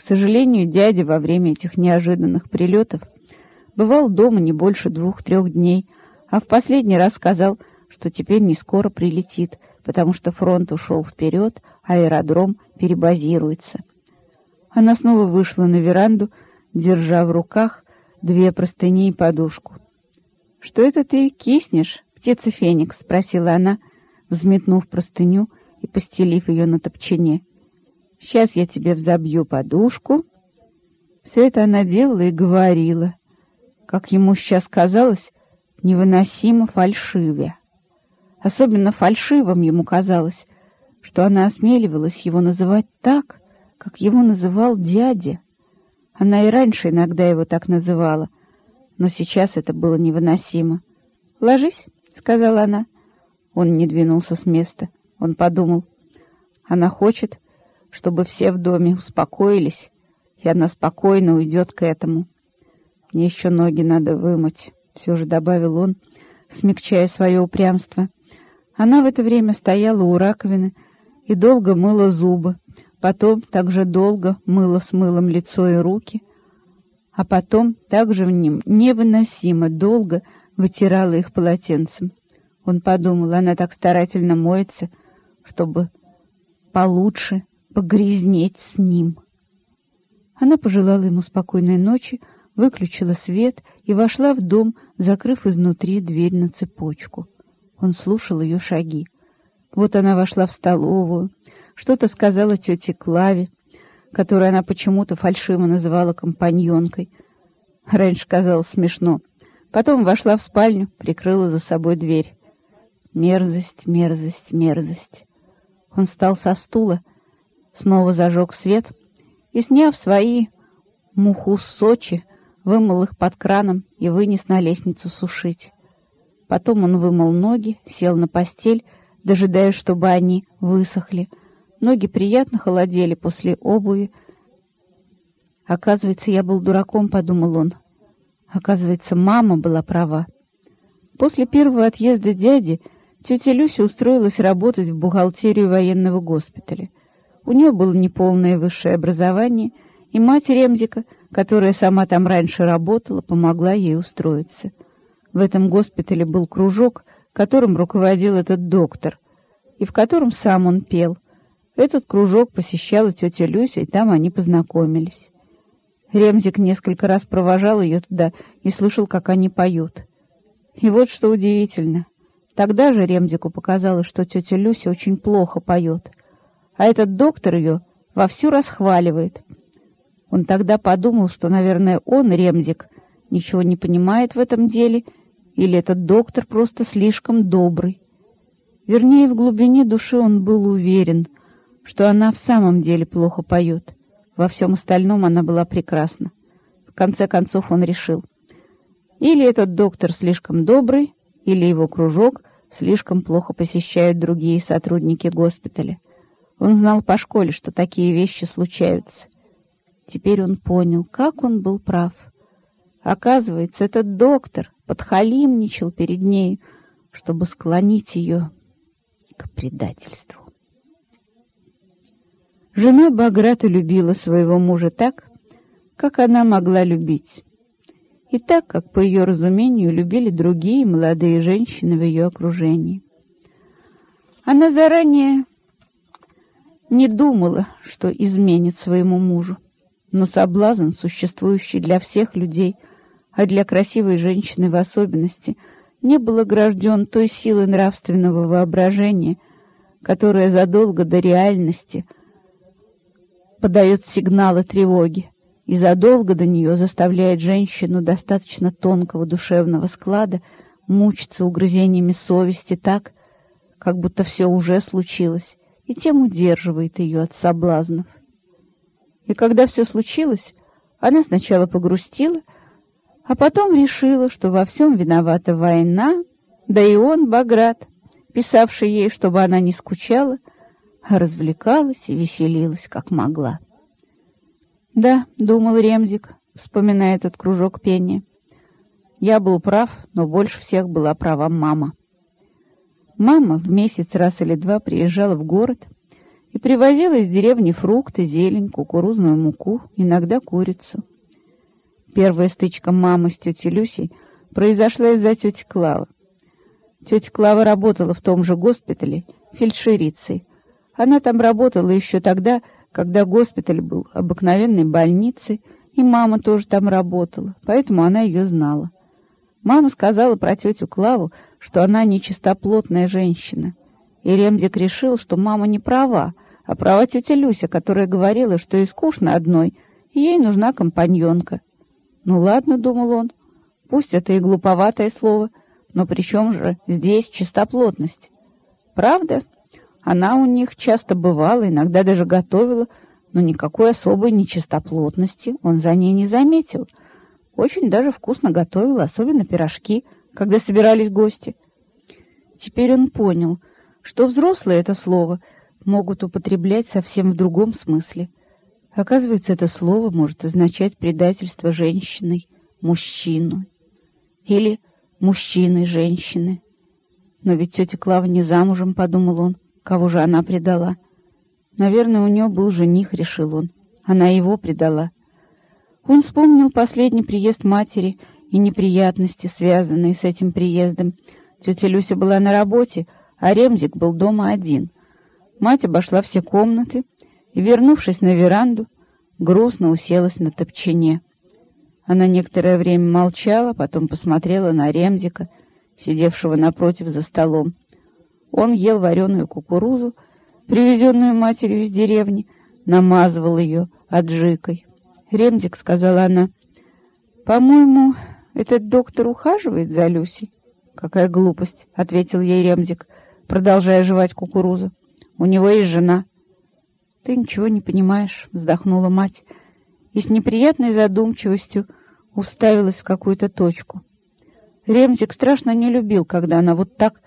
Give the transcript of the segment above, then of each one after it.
К сожалению, дядя во время этих неожиданных прилетов бывал дома не больше двух-трех дней, а в последний раз сказал, что теперь не скоро прилетит, потому что фронт ушел вперед, а аэродром перебазируется. Она снова вышла на веранду, держа в руках две простыни и подушку. — Что это ты киснешь, птица Феникс? — спросила она, взметнув простыню и постелив ее на топчине. — Сейчас я тебе взобью подушку. Все это она делала и говорила, как ему сейчас казалось, невыносимо фальшиве. Особенно фальшивым ему казалось, что она осмеливалась его называть так, как его называл дядя. Она и раньше иногда его так называла, но сейчас это было невыносимо. «Ложись», — сказала она. Он не двинулся с места. Он подумал. Она хочет, чтобы все в доме успокоились, и она спокойно уйдет к этому. Мне еще ноги надо вымыть, — все же добавил он, смягчая свое упрямство. Она в это время стояла у раковины и долго мыла зубы, потом также долго мыла с мылом лицо и руки, а потом также в ним невыносимо долго вытирала их полотенцем. Он подумал, она так старательно моется, чтобы получше погрязнеть с ним. Она пожелала ему спокойной ночи, выключила свет и вошла в дом, закрыв изнутри дверь на цепочку. Он слушал ее шаги. Вот она вошла в столовую, что-то сказала тете Клаве, которую она почему-то фальшиво называла компаньонкой. Раньше казалось смешно. Потом вошла в спальню, прикрыла за собой дверь. Мерзость, мерзость, мерзость. Он встал со стула, снова зажег свет и, сняв свои муху Сочи, вымыл их под краном и вынес на лестницу сушить. Потом он вымыл ноги, сел на постель, дожидаясь, чтобы они высохли — Ноги приятно холодели после обуви. Оказывается, я был дураком, подумал он. Оказывается, мама была права. После первого отъезда дяди тетя Люся устроилась работать в бухгалтерию военного госпиталя. У нее было неполное высшее образование, и мать Ремзика, которая сама там раньше работала, помогла ей устроиться. В этом госпитале был кружок, которым руководил этот доктор, и в котором сам он пел — этот кружок посещала тетя Люся, и там они познакомились. Ремзик несколько раз провожал ее туда и слышал, как они поют. И вот что удивительно. Тогда же Ремзику показалось, что тетя Люся очень плохо поет, а этот доктор ее вовсю расхваливает. Он тогда подумал, что, наверное, он, Ремзик, ничего не понимает в этом деле, или этот доктор просто слишком добрый. Вернее, в глубине души он был уверен — что она в самом деле плохо поет. Во всем остальном она была прекрасна. В конце концов он решил. Или этот доктор слишком добрый, или его кружок слишком плохо посещают другие сотрудники госпиталя. Он знал по школе, что такие вещи случаются. Теперь он понял, как он был прав. Оказывается, этот доктор подхалимничал перед нею, чтобы склонить ее к предательству. Жена Баграта любила своего мужа так, как она могла любить, и так, как, по ее разумению, любили другие молодые женщины в ее окружении. Она заранее не думала, что изменит своему мужу, но соблазн, существующий для всех людей, а для красивой женщины в особенности, не был огражден той силой нравственного воображения, которая задолго до реальности – подает сигналы тревоги и задолго до нее заставляет женщину достаточно тонкого душевного склада мучиться угрызениями совести так, как будто все уже случилось, и тем удерживает ее от соблазнов. И когда все случилось, она сначала погрустила, а потом решила, что во всем виновата война, да и он, Баграт, писавший ей, чтобы она не скучала, а развлекалась и веселилась, как могла. «Да», — думал Ремзик, вспоминая этот кружок пения. «Я был прав, но больше всех была права мама». Мама в месяц раз или два приезжала в город и привозила из деревни фрукты, зелень, кукурузную муку, иногда курицу. Первая стычка мамы с тетей Люсей произошла из-за тети Клавы. Тетя Клава работала в том же госпитале фельдшерицей. Она там работала еще тогда, когда госпиталь был обыкновенной больницей, и мама тоже там работала, поэтому она ее знала. Мама сказала про тетю Клаву, что она нечистоплотная женщина. И Ремдик решил, что мама не права, а права тетя Люся, которая говорила, что ей скучно одной, и ей нужна компаньонка. «Ну ладно», — думал он, — «пусть это и глуповатое слово, но при чем же здесь чистоплотность?» Правда, она у них часто бывала, иногда даже готовила, но никакой особой нечистоплотности он за ней не заметил. Очень даже вкусно готовила, особенно пирожки, когда собирались гости. Теперь он понял, что взрослые это слово могут употреблять совсем в другом смысле — Оказывается, это слово может означать предательство женщиной, мужчину или мужчины, женщины. Но ведь тетя Клава не замужем, подумал он. Кого же она предала? Наверное, у нее был жених, решил он. Она его предала. Он вспомнил последний приезд матери и неприятности, связанные с этим приездом. Тетя Люся была на работе, а Ремзик был дома один. Мать обошла все комнаты, и, вернувшись на веранду, грустно уселась на топчине. Она некоторое время молчала, потом посмотрела на Ремзика, сидевшего напротив за столом. Он ел вареную кукурузу, привезенную матерью из деревни, намазывал ее аджикой. «Ремзик», — сказала она, — «по-моему, этот доктор ухаживает за Люси?» «Какая глупость», — ответил ей Ремзик, продолжая жевать кукурузу. «У него есть жена». «Ты ничего не понимаешь», — вздохнула мать, и с неприятной задумчивостью уставилась в какую-то точку. Ремзик страшно не любил, когда она вот так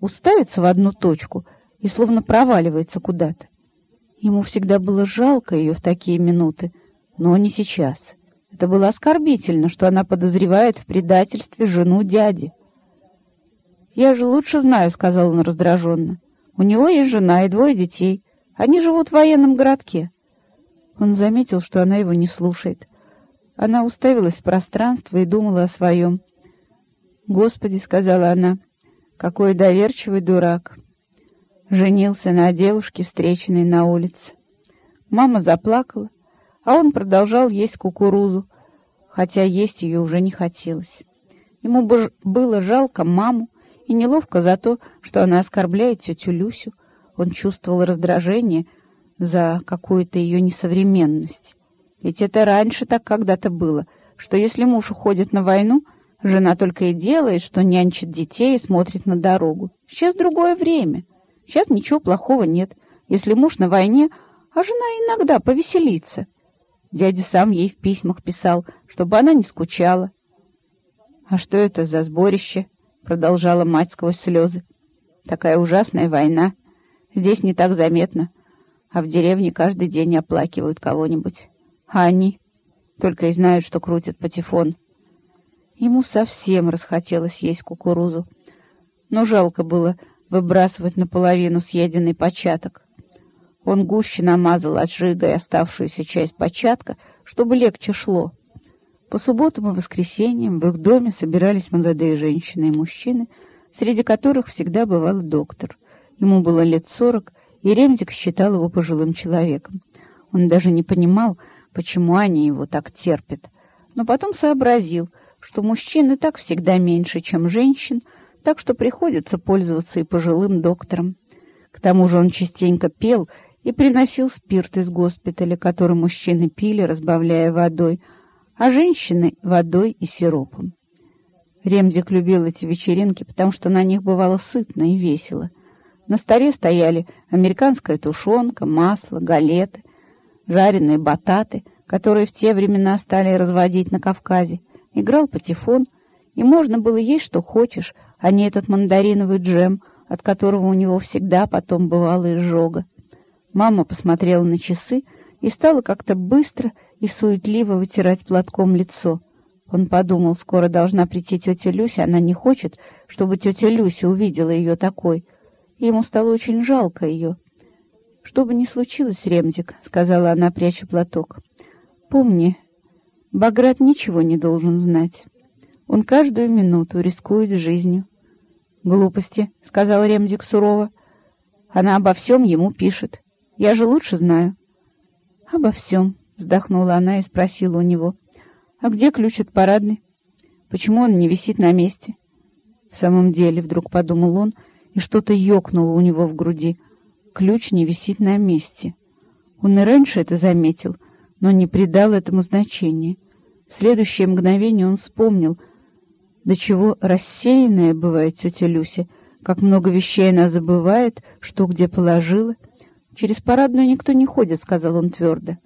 уставится в одну точку и словно проваливается куда-то. Ему всегда было жалко ее в такие минуты, но не сейчас. Это было оскорбительно, что она подозревает в предательстве жену дяди. «Я же лучше знаю», — сказал он раздраженно. «У него есть жена и двое детей». Они живут в военном городке. Он заметил, что она его не слушает. Она уставилась в пространство и думала о своем. «Господи», — сказала она, — «какой доверчивый дурак!» Женился на девушке, встреченной на улице. Мама заплакала, а он продолжал есть кукурузу, хотя есть ее уже не хотелось. Ему было жалко маму и неловко за то, что она оскорбляет тетю Люсю, он чувствовал раздражение за какую-то ее несовременность. Ведь это раньше так когда-то было, что если муж уходит на войну, жена только и делает, что нянчит детей и смотрит на дорогу. Сейчас другое время. Сейчас ничего плохого нет, если муж на войне, а жена иногда повеселится. Дядя сам ей в письмах писал, чтобы она не скучала. «А что это за сборище?» — продолжала мать сквозь слезы. «Такая ужасная война. Здесь не так заметно, а в деревне каждый день оплакивают кого-нибудь. А они только и знают, что крутят патефон. Ему совсем расхотелось есть кукурузу, но жалко было выбрасывать наполовину съеденный початок. Он гуще намазал отжигой оставшуюся часть початка, чтобы легче шло. По субботам и воскресеньям в их доме собирались молодые женщины и мужчины, среди которых всегда бывал доктор. Ему было лет сорок, и Ремзик считал его пожилым человеком. Он даже не понимал, почему они его так терпят. Но потом сообразил, что мужчин и так всегда меньше, чем женщин, так что приходится пользоваться и пожилым доктором. К тому же он частенько пел и приносил спирт из госпиталя, который мужчины пили, разбавляя водой, а женщины — водой и сиропом. Ремзик любил эти вечеринки, потому что на них бывало сытно и весело — на столе стояли американская тушенка, масло, галеты, жареные бататы, которые в те времена стали разводить на Кавказе. Играл патефон, и можно было есть что хочешь, а не этот мандариновый джем, от которого у него всегда потом бывала изжога. Мама посмотрела на часы и стала как-то быстро и суетливо вытирать платком лицо. Он подумал, скоро должна прийти тетя Люся, она не хочет, чтобы тетя Люся увидела ее такой — ему стало очень жалко ее. «Что бы ни случилось, Ремзик», — сказала она, пряча платок, — «помни, Баграт ничего не должен знать. Он каждую минуту рискует жизнью». «Глупости», — сказал Ремзик сурово. «Она обо всем ему пишет. Я же лучше знаю». «Обо всем», — вздохнула она и спросила у него. «А где ключ от парадной? Почему он не висит на месте?» В самом деле, вдруг подумал он, и что-то ёкнуло у него в груди — ключ не висит на месте. Он и раньше это заметил, но не придал этому значения. В следующее мгновение он вспомнил, до чего рассеянная бывает тетя Люся, как много вещей она забывает, что где положила. «Через парадную никто не ходит», — сказал он твердо.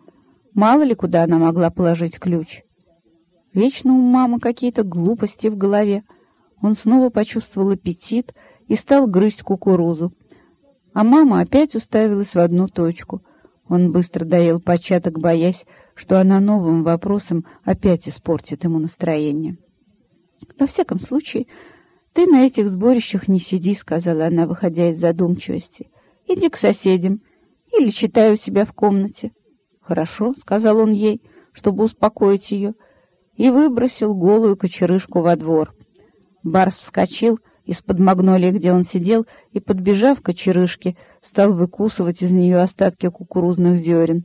«Мало ли, куда она могла положить ключ». Вечно у мамы какие-то глупости в голове. Он снова почувствовал аппетит и стал грызть кукурузу. А мама опять уставилась в одну точку. Он быстро доел початок, боясь, что она новым вопросом опять испортит ему настроение. «Во всяком случае, ты на этих сборищах не сиди», — сказала она, выходя из задумчивости. «Иди к соседям или читай у себя в комнате». «Хорошо», — сказал он ей, чтобы успокоить ее, и выбросил голую кочерышку во двор. Барс вскочил из-под магнолии, где он сидел, и, подбежав к очерышке, стал выкусывать из нее остатки кукурузных зерен.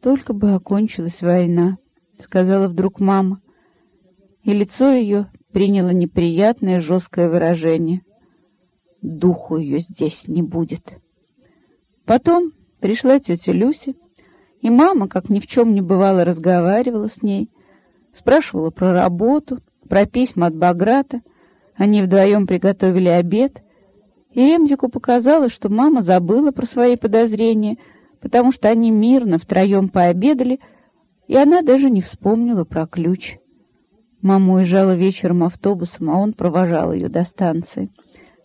«Только бы окончилась война», — сказала вдруг мама, и лицо ее приняло неприятное жесткое выражение. «Духу ее здесь не будет». Потом пришла тетя Люся, и мама, как ни в чем не бывало, разговаривала с ней, спрашивала про работу, про письма от Баграта, они вдвоем приготовили обед, и Ремдику показалось, что мама забыла про свои подозрения, потому что они мирно втроем пообедали, и она даже не вспомнила про ключ. Мама уезжала вечером автобусом, а он провожал ее до станции.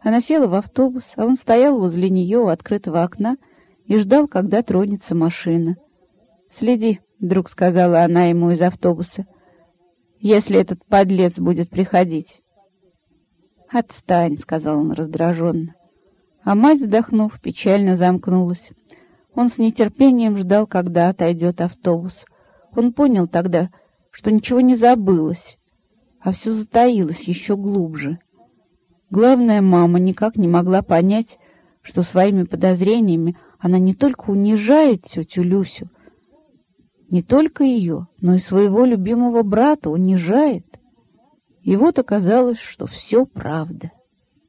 Она села в автобус, а он стоял возле нее у открытого окна и ждал, когда тронется машина. «Следи», — вдруг сказала она ему из автобуса, — «если этот подлец будет приходить». «Отстань», — сказал он раздраженно. А мать, вздохнув, печально замкнулась. Он с нетерпением ждал, когда отойдет автобус. Он понял тогда, что ничего не забылось, а все затаилось еще глубже. Главное, мама никак не могла понять, что своими подозрениями она не только унижает тетю Люсю, не только ее, но и своего любимого брата унижает. И вот оказалось, что все правда.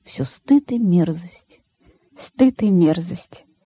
Все стыд и мерзость. Стыд и мерзость.